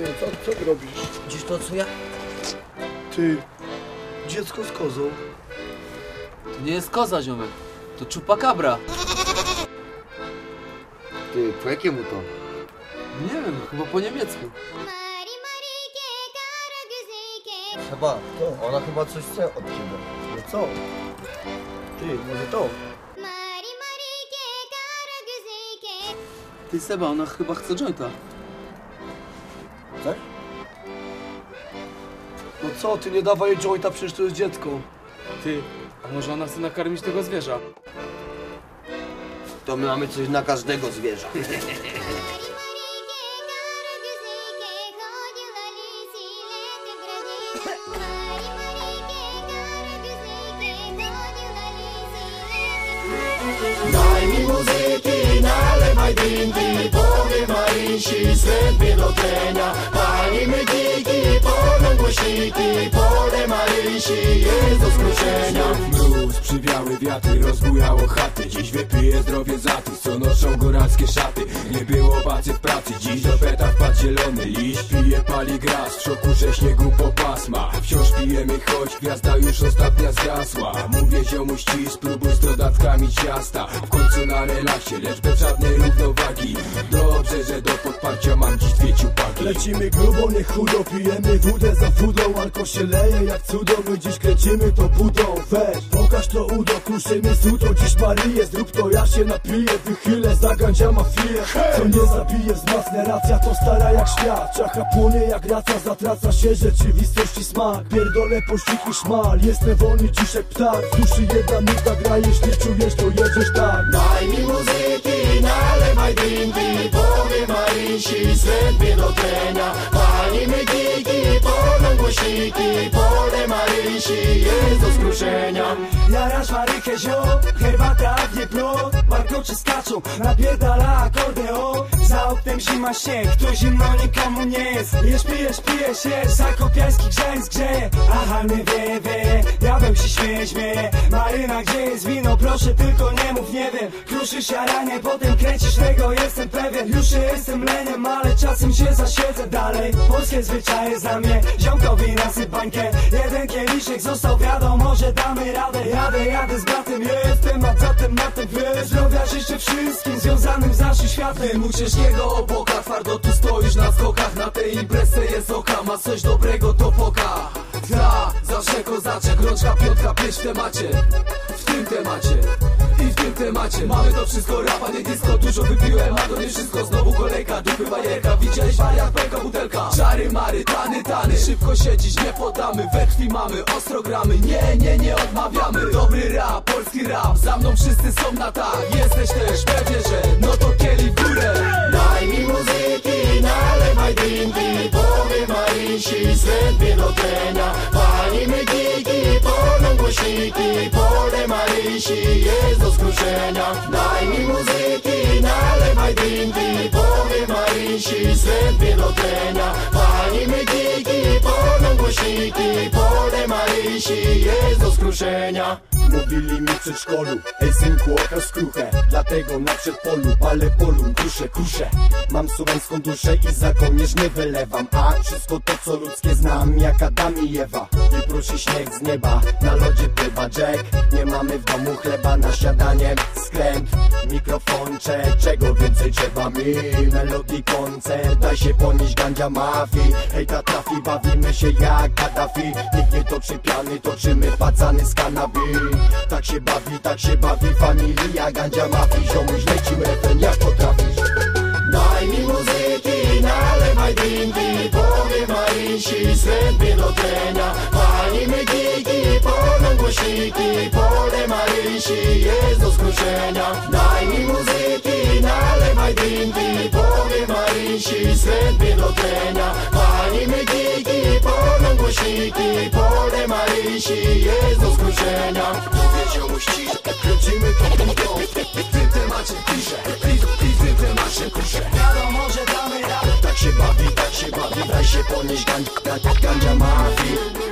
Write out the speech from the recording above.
Nie, co, co ty robisz? Dziś to co ja? Ty, dziecko z kozą. To nie jest koza, ziomek. To czupakabra. Ty, po jakiemu to? Nie wiem, chyba po niemiecku. Chyba, to. ona chyba coś chce od ciebie. No co? Ty, może to? Ty Seba, ona chyba chce jointa. Tak? No co ty, nie dawaj jej przecież to jest dziecko. Ty, a może ona chce nakarmić tego zwierza? To my mamy coś na każdego zwierza. Daj mi muzyki, nalewaj din, din, Marysi, zrębie do trenia Palimy gigi, polą głośniki Pole Marysi jest do skrócenia Mróz, przywiały wiatry, rozbujało chaty. Dziś wypiję zdrowie za tych, co noszą góralskie szaty. Nie było bacy w pracy, dziś do peta wpadł zielony. Liść Pije, pali gras, w szoku, że śniegu po pasma. Wciąż pijemy, choć gwiazda już ostatnia zgasła. Mówię ziomu ścisz, spróbuj z dodatkami ciasta. W końcu na relaksie, lecz bez żadnej równowagi. Dobrze, że do podparcia mam dziś dwie ciupaki. Lecimy grubo, nie chudo, pijemy wódę za wódą Alko się leje jak cudo, my dziś kręcimy to budą Weź, pokaż to udo, kruszymy sudo Dziś Maryję, zrób to, ja się napiję Wychylę, zagandzia mafię. Co nie zabije, wzmacnia racja To stara jak świat, czacha płonie jak raca Zatraca się rzeczywistości smak. Pierdolę pościg i szmal. Jestem wolny jak ptak. W duszy jedna nuta gra, jeśli czujesz to jedziesz tak. Daj mi muzyki, nalewaj drinki Powiem Marysi, zrębie do trenia Palimy gigi, polą głośniki Pole Marysi jest do skruszenia. Jarasz Marykę ziom, herbata nie plot. Warkocze skaczą, napierdala oknem zima śnieg, to zimno nikomu nie jest. Jesz, pijesz, pijesz, jesz, zakopiański grzeń zgrzeje Aha, nie wie, wie, diabeł się śmieje, śmieje Maryna, gdzie jest wino, proszę tylko nie mów, nie wiem. Kruszysz jaranie, potem kręcisz tego, jestem pewien. Już jestem leniem, ale czasem się zasiedzę dalej. Polskie zwyczaje za mnie, ziomkowi nasyp bańkę. Jeden kieliszek został, wiadomo, że damy radę. Jadę, jadę z bratem, jest temat za tematem, wiesz. Zdrowia życzę wszystkim związanym z naszym światem. U ciężkiego oboka, twardo tu stoisz na skokach. Na tej imprezie jest oka, ma coś dobrego to poka zawsze kozaczek, rączka, piątka, pięć w temacie. W tym temacie. I w tym temacie. Mamy to wszystko, rapa, nie disco Dużo wypiłem, a to nie wszystko. Znowu kolejka, dupy bajerka. Widziałeś wariat, pęka butelka. Czary, mary, tany, tany. Szybko siedzieć, nie podamy. We krwi mamy, ostro gramy. Nie, nie, nie odmawiamy. Dobry rap, polski rap. Za mną wszyscy są na tak. Jesteś też, pewnie, że No to kieli w górę. Daj mi muzyki, nalewaj drinki Powiem Marysi, zrębie do trenia Marysi jest do skruszenia Daj mi muzyki, nalewaj drinki Powiem Marysi, zrębie do trenia Palimy gigi, polą głośniki Pole Marysi jest do skruszenia Mówili mi w przedszkolu, ej synku okaż skruchę Dlatego na przedpolu palę polum, kruszę, kruszę. Mam słowiańską duszę i za kołnierz nie wylewam A wszystko to co ludzkie znam, jak Adam i Ewa. I prosi śnieg z nieba, na lodzie pływa Jack. Nie mamy w domu chleba na śniadanie Skręt, mikrofon, check Czego więcej trzeba? Mi? Melodii, koncert, daj się ponieść gandzia mafii Hejka trafi, bawimy się jak Gaddafi. Nikt nie toczy piany, toczymy pacany z kanabi Tak się bawi, tak się bawi familia Gandzia mafii, ziomuś lecimy refren jak potrafisz. Daj mi muzyki, nalewaj drinki Powiem Marysi, zrębie do trenia Palimy gigi, polą głośniki Pole Marysi jest do skruszenia. Daj mi muzyki, nalewaj drinki Powiem Marysi, zrębie do trenia Palimy gigi, polą głośniki Pole Marysi jest do skruszenia Mówię ziomuś cisz, kręcimy to, to, W tym temacie piszę, w tym temacie kuszę Wiadomo, że damy radę. Tak się bawi, tak się bawi, daj się ponieść gan, gan, gandzia mafii